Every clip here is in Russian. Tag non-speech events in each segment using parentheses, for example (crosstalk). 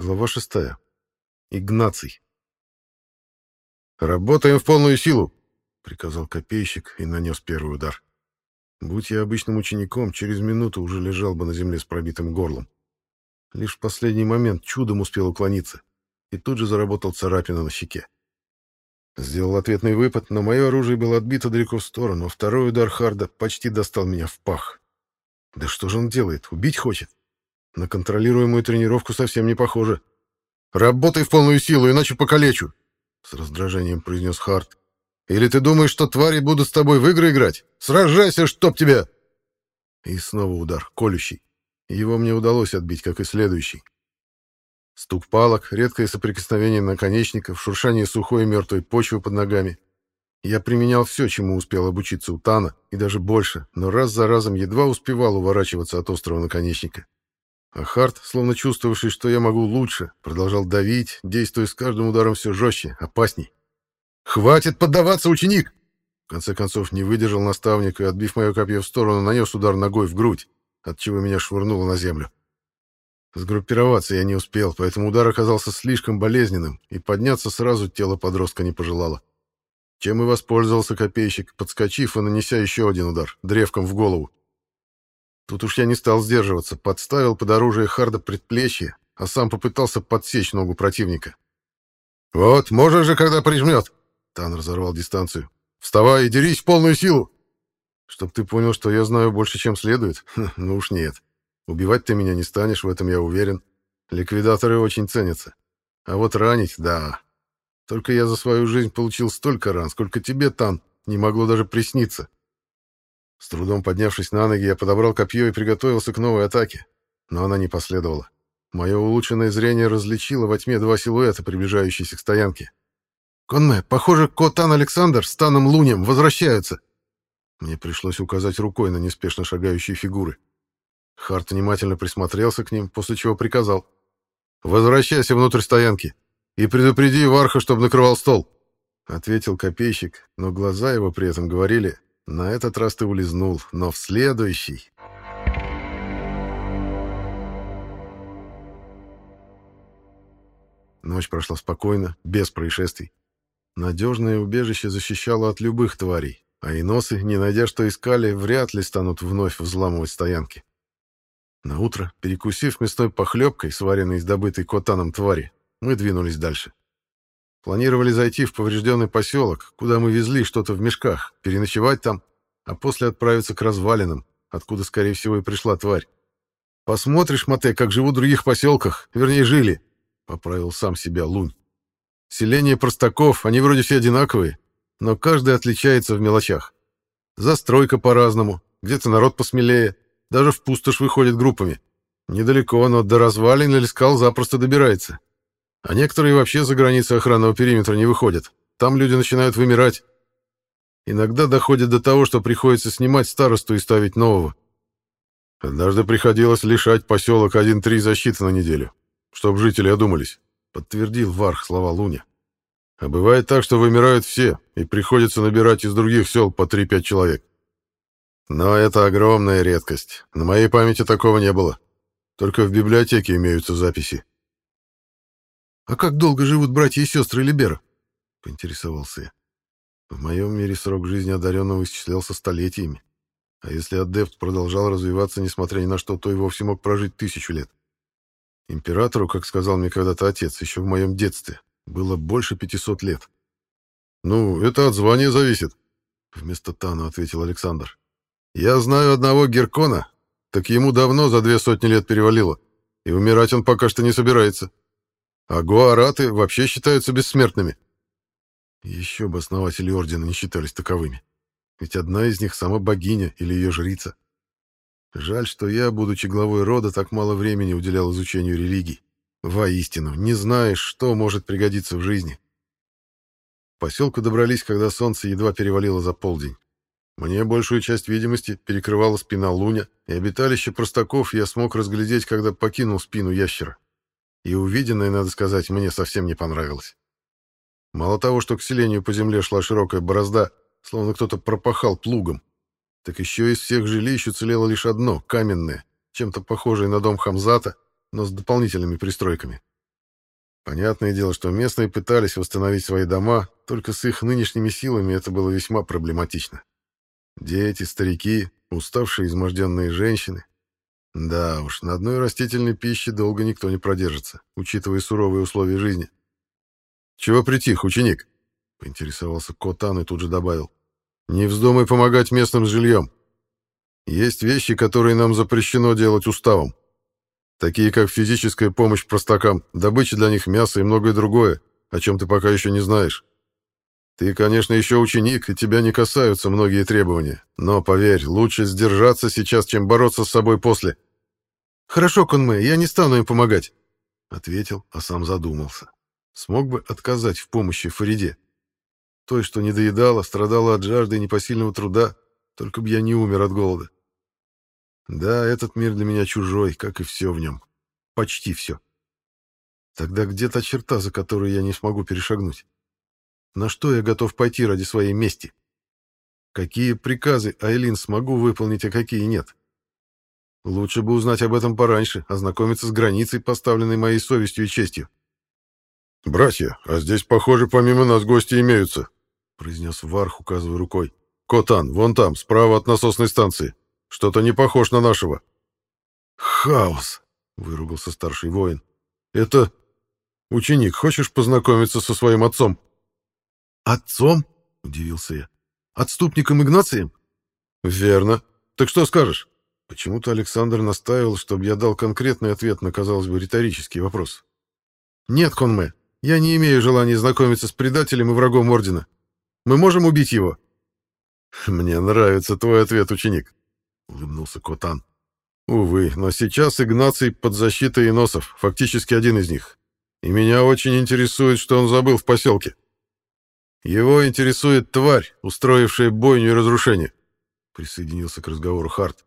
Глава шестая. Игнаций. «Работаем в полную силу!» — приказал копейщик и нанес первый удар. Будь я обычным учеником, через минуту уже лежал бы на земле с пробитым горлом. Лишь в последний момент чудом успел уклониться, и тут же заработал царапина на щеке. Сделал ответный выпад, но мое оружие было отбито далеко в сторону, а второй удар Харда почти достал меня в пах. Да что же он делает? Убить хочет? На контролируемую тренировку совсем не похоже. «Работай в полную силу, иначе покалечу!» С раздражением произнес Харт. «Или ты думаешь, что твари будут с тобой в игры играть? Сражайся, чтоб тебя!» И снова удар, колющий. Его мне удалось отбить, как и следующий. Стук палок, редкое соприкосновение наконечников, шуршание сухой и мертвой почвы под ногами. Я применял все, чему успел обучиться у Тана, и даже больше, но раз за разом едва успевал уворачиваться от острого наконечника. А Харт, словно чувствовавший, что я могу лучше, продолжал давить, действуя с каждым ударом все жестче, опасней. «Хватит поддаваться, ученик!» В конце концов не выдержал наставник и, отбив мое копье в сторону, нанес удар ногой в грудь, отчего меня швырнуло на землю. Сгруппироваться я не успел, поэтому удар оказался слишком болезненным, и подняться сразу тело подростка не пожелало. Чем и воспользовался копейщик, подскочив и нанеся еще один удар, древком в голову. Тут уж я не стал сдерживаться, подставил под оружие Харда предплечье, а сам попытался подсечь ногу противника. «Вот, можешь же, когда прижмет!» Тан разорвал дистанцию. «Вставай и дерись в полную силу!» «Чтоб ты понял, что я знаю больше, чем следует? (laughs) Ну уж нет. Убивать ты меня не станешь, в этом я уверен. Ликвидаторы очень ценятся. А вот ранить — да. Только я за свою жизнь получил столько ран, сколько тебе, Тан, не могло даже присниться. С трудом поднявшись на ноги, я подобрал копье и приготовился к новой атаке. Но она не последовала. Мое улучшенное зрение различило во тьме два силуэта, приближающиеся к стоянке. «Конме, похоже, Котан Александр с Таном Лунем возвращаются!» Мне пришлось указать рукой на неспешно шагающие фигуры. Харт внимательно присмотрелся к ним, после чего приказал. «Возвращайся внутрь стоянки и предупреди Варха, чтобы накрывал стол», — ответил копейщик, но глаза его при этом говорили, «На этот раз ты улизнул, но в следующий...» Ночь прошла спокойно, без происшествий. Надежное убежище защищало от любых тварей, а иносы, не найдя что искали, вряд ли станут вновь взламывать стоянки. На утро, перекусив мясной похлебкой, сваренной из добытой котаном твари, мы двинулись дальше. Планировали зайти в поврежденный поселок, куда мы везли что-то в мешках, переночевать там, а после отправиться к развалинам, откуда, скорее всего, и пришла тварь. «Посмотришь, Мате, как живут в других поселках, вернее, жили», — поправил сам себя Лунь. «Селение простаков, они вроде все одинаковые, но каждый отличается в мелочах. Застройка по-разному, где-то народ посмелее, даже в пустошь выходит группами. Недалеко, но до развалин или скал запросто добирается. А некоторые вообще за границы охранного периметра не выходят. Там люди начинают вымирать. Иногда доходит до того, что приходится снимать старосту и ставить нового. Однажды приходилось лишать поселок 1-3 защиты на неделю, чтобы жители одумались, подтвердил Варх слова Луня. А бывает так, что вымирают все, и приходится набирать из других сел по 3-5 человек. Но это огромная редкость. На моей памяти такого не было. Только в библиотеке имеются записи. «А как долго живут братья и сестры Либера?» — поинтересовался я. В моем мире срок жизни одаренного исчислялся столетиями. А если адепт продолжал развиваться, несмотря ни на что, то и вовсе мог прожить тысячу лет. Императору, как сказал мне когда-то отец, еще в моем детстве, было больше пятисот лет. «Ну, это от звания зависит», — вместо Тана ответил Александр. Я знаю одного Геркона, так ему давно за две сотни лет перевалило, и умирать он пока что не собирается. А гуараты вообще считаются бессмертными. Еще бы основатели Ордена не считались таковыми. Ведь одна из них сама богиня или ее жрица. Жаль, что я, будучи главой рода, так мало времени уделял изучению религий. Воистину, не знаешь, что может пригодиться в жизни. К поселку добрались, когда солнце едва перевалило за полдень. Мне большую часть видимости перекрывала спина луня, и обиталище простаков я смог разглядеть, когда покинул спину ящера. И увиденное, надо сказать, мне совсем не понравилось. Мало того, что к селению по земле шла широкая борозда, словно кто-то пропахал плугом, так еще из всех жилищ уцелело лишь одно, каменное, чем-то похожее на дом Хамзата, но с дополнительными пристройками. Понятное дело, что местные пытались восстановить свои дома, только с их нынешними силами это было весьма проблематично. Дети, старики, уставшие изможденные женщины. Да уж, на одной растительной пище долго никто не продержится, учитывая суровые условия жизни. «Чего притих, ученик?» — поинтересовался Котан и тут же добавил. «Не вздумай помогать местным с жильем. Есть вещи, которые нам запрещено делать уставом такие как физическая помощь простакам, добыча для них мяса и многое другое, о чем ты пока еще не знаешь. Ты, конечно, еще ученик, и тебя не касаются многие требования, но, поверь, лучше сдержаться сейчас, чем бороться с собой после. «Хорошо, Конмэ, я не стану им помогать», — ответил, а сам задумался. Смог бы отказать в помощи Фариде. Той, что не доедала, страдала от жажды и непосильного труда, только бы я не умер от голода. Да, этот мир для меня чужой, как и все в нем. Почти все. Тогда где та черта, за которую я не смогу перешагнуть? На что я готов пойти ради своей мести? Какие приказы Айлин смогу выполнить, а какие нет? Лучше бы узнать об этом пораньше, ознакомиться с границей, поставленной моей совестью и честью. «Братья, а здесь, похоже, помимо нас гости имеются», — произнес Варх, указывая рукой. «Котан, вон там, справа от насосной станции. Что-то не похож на нашего. Хаос, выругался старший воин. Это ученик, хочешь познакомиться со своим отцом? Отцом? удивился я. Отступником Игнацием? Верно. Так что скажешь? Почему-то Александр настаивал, чтобы я дал конкретный ответ на, казалось бы, риторический вопрос. Нет, Конме, я не имею желания знакомиться с предателем и врагом ордена. Мы можем убить его. Мне нравится твой ответ, ученик. — улыбнулся Котан. «Увы, но сейчас Игнаций под защитой иносов, фактически один из них. И меня очень интересует, что он забыл в поселке. Его интересует тварь, устроившая бойню и разрушение», — присоединился к разговору Харт.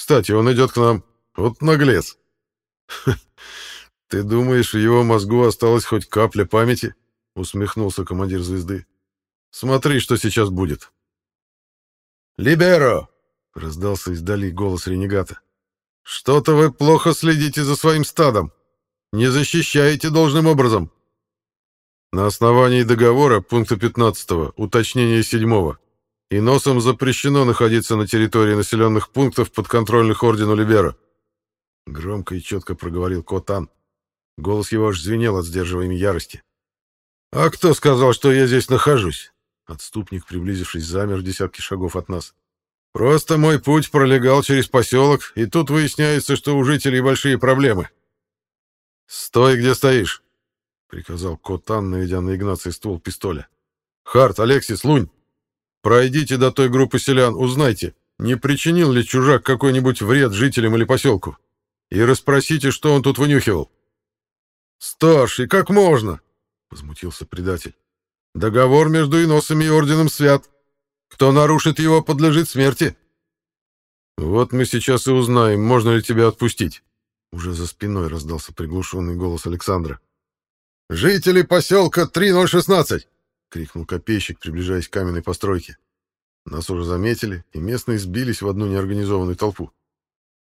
«Кстати, он идет к нам. Вот наглец». «Ты думаешь, в его мозгу осталась хоть капля памяти?» — усмехнулся командир звезды. «Смотри, что сейчас будет». «Либеро!» — раздался издали голос ренегата. «Что-то вы плохо следите за своим стадом. Не защищаете должным образом». На основании договора пункта 15 уточнения 7 и носом запрещено находиться на территории населенных пунктов подконтрольных ордену Либера. Громко и четко проговорил Котан. Голос его аж звенел от сдерживаемой ярости. «А кто сказал, что я здесь нахожусь?» Отступник, приблизившись, замер в десятки шагов от нас. Просто мой путь пролегал через поселок, и тут выясняется, что у жителей большие проблемы. «Стой, где стоишь!» — приказал Котан, наведя на Игнации ствол пистоля. «Харт, Алексис, Лунь, пройдите до той группы селян, узнайте, не причинил ли чужак какой-нибудь вред жителям или поселку, и расспросите, что он тут вынюхивал». «Старший, как можно?» — возмутился предатель. «Договор между иносами и орденом свят». Кто нарушит его, подлежит смерти. Вот мы сейчас и узнаем, можно ли тебя отпустить. Уже за спиной раздался приглушенный голос Александра. «Жители поселка 3016!» — крикнул копейщик, приближаясь к каменной постройке. Нас уже заметили, и местные сбились в одну неорганизованную толпу.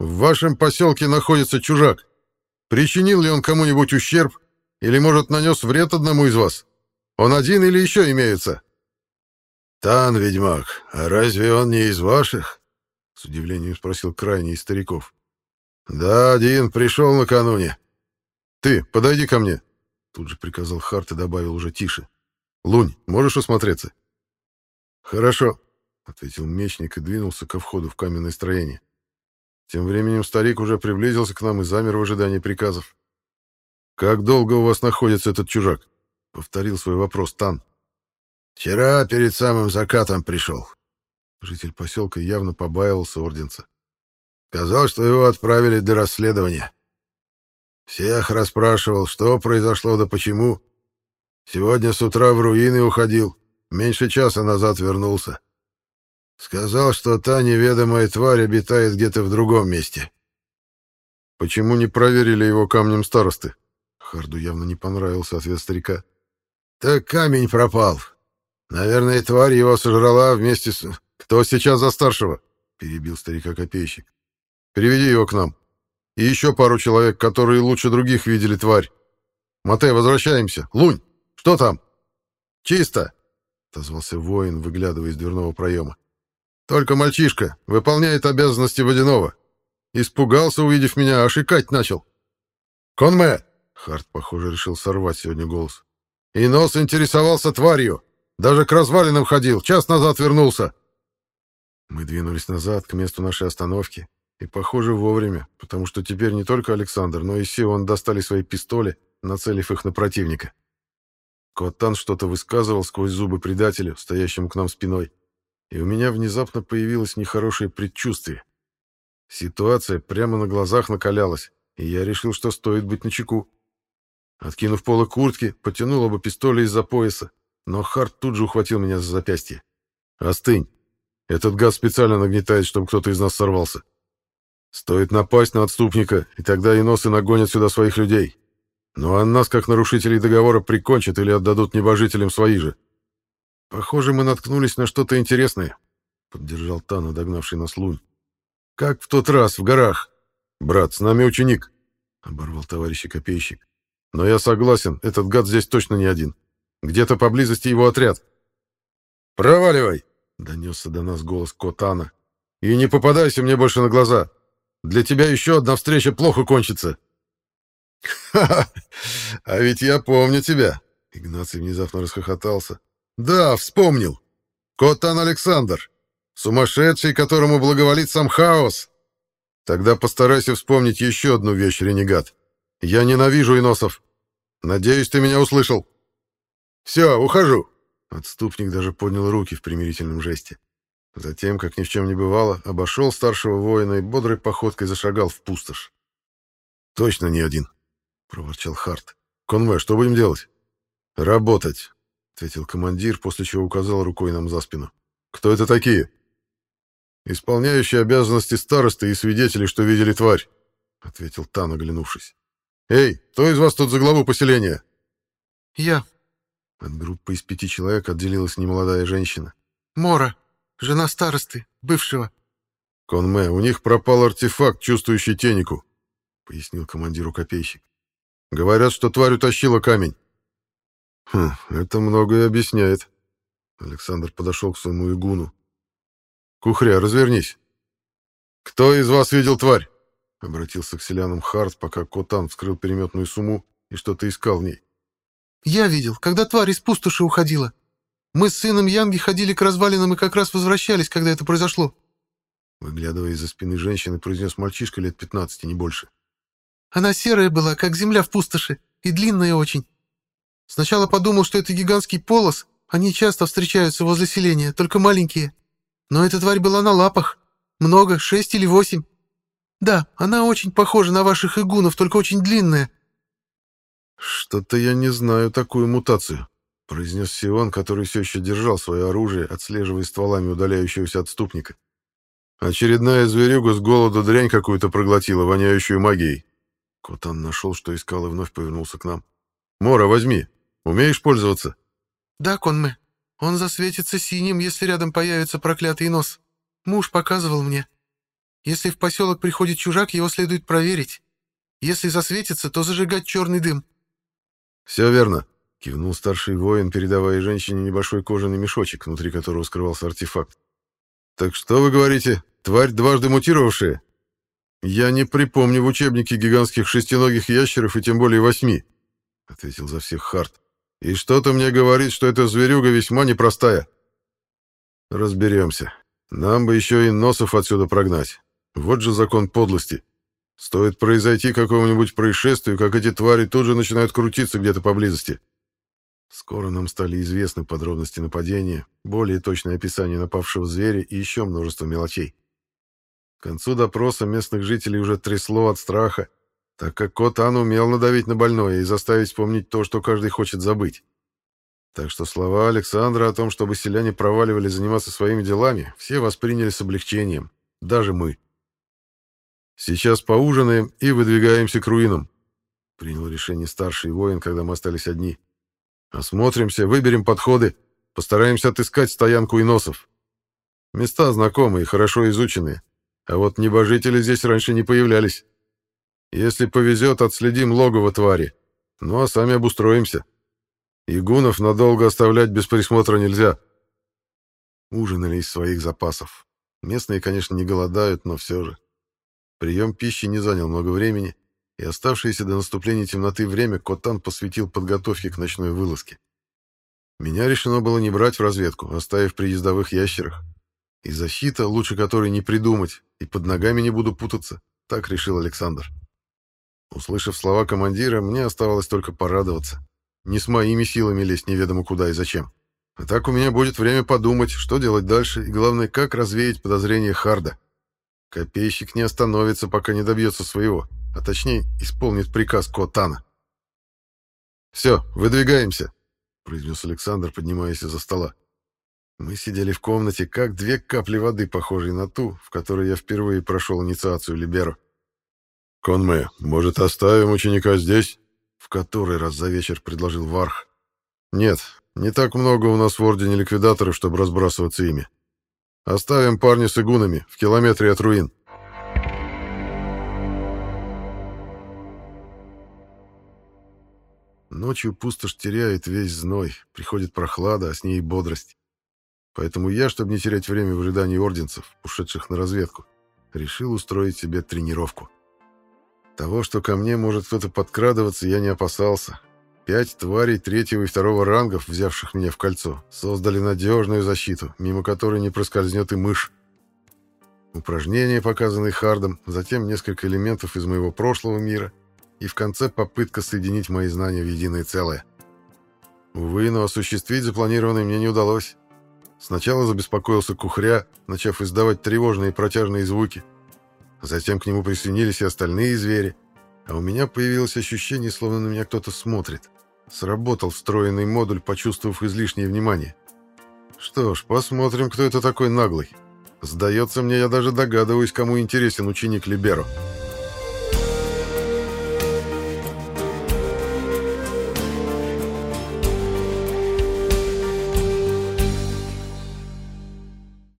«В вашем поселке находится чужак. Причинил ли он кому-нибудь ущерб или, может, нанес вред одному из вас? Он один или еще имеется?» «Тан, ведьмак, а разве он не из ваших?» — с удивлением спросил крайний из стариков. «Да, один, пришел накануне». «Ты, подойди ко мне», — тут же приказал Харт и добавил уже тише. «Лунь, можешь осмотреться?» «Хорошо», — ответил мечник и двинулся ко входу в каменное строение. Тем временем старик уже приблизился к нам и замер в ожидании приказов. «Как долго у вас находится этот чужак?» — повторил свой вопрос Тан. Вчера перед самым закатом пришел. Житель поселка явно побаивался орденца. Сказал, что его отправили для расследования. Всех расспрашивал, что произошло да почему. Сегодня с утра в руины уходил. Меньше часа назад вернулся. Сказал, что та неведомая тварь обитает где-то в другом месте. Почему не проверили его камнем старосты? Харду явно не понравился ответ старика. Так камень пропал. Наверное, тварь его сожрала вместе с... Кто сейчас за старшего? Перебил старика-копейщик. Переведи его к нам. И еще пару человек, которые лучше других видели тварь. Матей, возвращаемся! Лунь! Что там?» «Чисто!» — отозвался воин, выглядывая из дверного проема. «Только мальчишка выполняет обязанности водяного. Испугался, увидев меня, аж икать начал. «Конме!» — Харт, похоже, решил сорвать сегодня голос. «И нос интересовался тварью. Даже к развалинам ходил. Час назад вернулся». Мы двинулись назад, к месту нашей остановки. И, похоже, вовремя, потому что теперь не только Александр, но и Сион достали свои пистоли, нацелив их на противника. Коттан что-то высказывал сквозь зубы предателю, стоящему к нам спиной, и у меня внезапно появилось нехорошее предчувствие. Ситуация прямо на глазах накалялась, и я решил, что стоит быть начеку. Откинув полы куртки, потянул оба пистоля из-за пояса, но Харт тут же ухватил меня за запястье. «Остынь. Этот газ специально нагнетает, чтобы кто-то из нас сорвался. Стоит напасть на отступника, и тогда иносы нагонят сюда своих людей. Ну а нас, как нарушителей договора, прикончат или отдадут небожителям свои же. Похоже, мы наткнулись на что-то интересное, — поддержал Тана, догнавший нас лунь. Как в тот раз, в горах. Брат, с нами ученик, — оборвал товарищ копейщик. Но я согласен, этот гад здесь точно не один. Где-то поблизости его отряд. «Проваливай!» — донесся до нас голос Котана. «И не попадайся мне больше на глаза. Для тебя еще одна встреча плохо кончится». «Ха-ха! (laughs) А ведь я помню тебя!» Игнаций внезапно расхохотался. «Да, вспомнил! Котан Александр! Сумасшедший, которому благоволит сам хаос! Тогда постарайся вспомнить еще одну вещь, ренегат. Я ненавижу иносов. Надеюсь, ты меня услышал. Все, ухожу!» Отступник даже поднял руки в примирительном жесте. Затем, как ни в чем не бывало, обошел старшего воина и бодрой походкой зашагал в пустошь. «Точно не один», — проворчал Харт. «Конвой, что будем делать?» «Работать», — ответил командир, после чего указал рукой нам за спину. «Кто это такие?» «Исполняющие обязанности старосты и свидетели, что видели тварь», — ответил Тан, оглянувшись. «Эй, кто из вас тут за главу поселения?» «Я». От группы из пяти человек отделилась немолодая женщина. «Мора, жена старосты, бывшего». «Конме, у них пропал артефакт, чувствующий тенику», — пояснил командиру копейщик. Говорят, что тварь утащила камень. Хм, это многое объясняет. Александр подошел к своему игуну. Кухря, развернись. Кто из вас видел тварь? Обратился к селянам Харт, пока Котан вскрыл переметную сумму и что-то искал в ней. Я видел, когда тварь из пустоши уходила. Мы с сыном Янги ходили к развалинам и как раз возвращались, когда это произошло. Выглядывая из-за спины женщины, произнес мальчишка лет пятнадцати, не больше. Она серая была, как земля в пустоши, и длинная очень. Сначала подумал, что это гигантский полос, они часто встречаются возле селения, только маленькие. Но эта тварь была на лапах. Много, шесть или восемь. Да, она очень похожа на ваших игунов, только очень длинная. «Что-то я не знаю такую мутацию», — произнес Сион, который все еще держал свое оружие, отслеживая стволами удаляющегося отступника. Очередная зверюга с голоду дрянь какую-то проглотила, воняющую магией. Котан нашел, что искал, и вновь повернулся к нам. «Мора, возьми. Умеешь пользоваться?» «Да, Конме. Он засветится синим, если рядом появится проклятый нос. Муж показывал мне. Если в поселок приходит чужак, его следует проверить. Если засветится, то зажигать черный дым». «Все верно», — кивнул старший воин, передавая женщине небольшой кожаный мешочек, внутри которого скрывался артефакт. «Так что вы говорите? Тварь дважды мутировавшая?» «Я не припомню в учебнике гигантских шестиногих ящеров и тем более восьми», — ответил за всех Харт. «И что-то мне говорит, что эта зверюга весьма непростая». «Разберемся. Нам бы еще и носов отсюда прогнать. Вот же закон подлости. Стоит произойти какому-нибудь происшествию, как эти твари тут же начинают крутиться где-то поблизости». Скоро нам стали известны подробности нападения, более точное описание напавшего зверя и еще множество мелочей. К концу допроса местных жителей уже трясло от страха, так как Котан умел надавить на больное и заставить вспомнить то, что каждый хочет забыть. Так что слова Александра о том, чтобы селяне проваливали заниматься своими делами, все восприняли с облегчением, даже мы. «Сейчас поужинаем и выдвигаемся к руинам», — принял решение старший воин, когда мы остались одни. «Осмотримся, выберем подходы, постараемся отыскать стоянку иносов. Места знакомые, хорошо изученные, а вот небожители здесь раньше не появлялись. Если повезет, отследим логово твари. Ну а сами обустроимся. Игунов надолго оставлять без присмотра нельзя. Ужинали из своих запасов. Местные, конечно, не голодают, но все же. Прием пищи не занял много времени, и оставшееся до наступления темноты время Котан посвятил подготовке к ночной вылазке. Меня решено было не брать в разведку, оставив при ездовых ящерах. И защита, лучше которой не придумать, и под ногами не буду путаться, так решил Александр. Услышав слова командира, мне оставалось только порадоваться. Не с моими силами лезть неведомо куда и зачем. А так у меня будет время подумать, что делать дальше, и главное, как развеять подозрения Харда. Копейщик не остановится, пока не добьется своего, а точнее, исполнит приказ Котана. «Все, выдвигаемся», — произнес Александр, поднимаясь из-за стола. Мы сидели в комнате, как две капли воды, похожие на ту, в которой я впервые прошел инициацию Либеро. «Конме, может, оставим ученика здесь?» В который раз за вечер предложил Варх. «Нет, не так много у нас в Ордене ликвидаторов, чтобы разбрасываться ими. Оставим парня с игунами в километре от руин». Ночью пустошь теряет весь зной, приходит прохлада, а с ней и бодрость. Поэтому я, чтобы не терять время в ожидании орденцев, ушедших на разведку, решил устроить себе тренировку. Того, что ко мне может кто-то подкрадываться, я не опасался. Пять тварей третьего и второго рангов, взявших меня в кольцо, создали надежную защиту, мимо которой не проскользнет и мышь. Упражнения, показанные Хардом, затем несколько элементов из моего прошлого мира и в конце попытка соединить мои знания в единое целое. Увы, но осуществить запланированное мне не удалось. Сначала забеспокоился Кухря, начав издавать тревожные протяжные звуки — Затем к нему присоединились и остальные звери, а у меня появилось ощущение, словно на меня кто-то смотрит. Сработал встроенный модуль, почувствовав излишнее внимание. Что ж, посмотрим, кто это такой наглый. Сдается мне, я даже догадываюсь, кому интересен ученик. «Либеро».